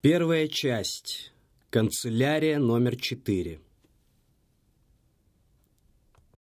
Первая часть. Канцелярия номер четыре.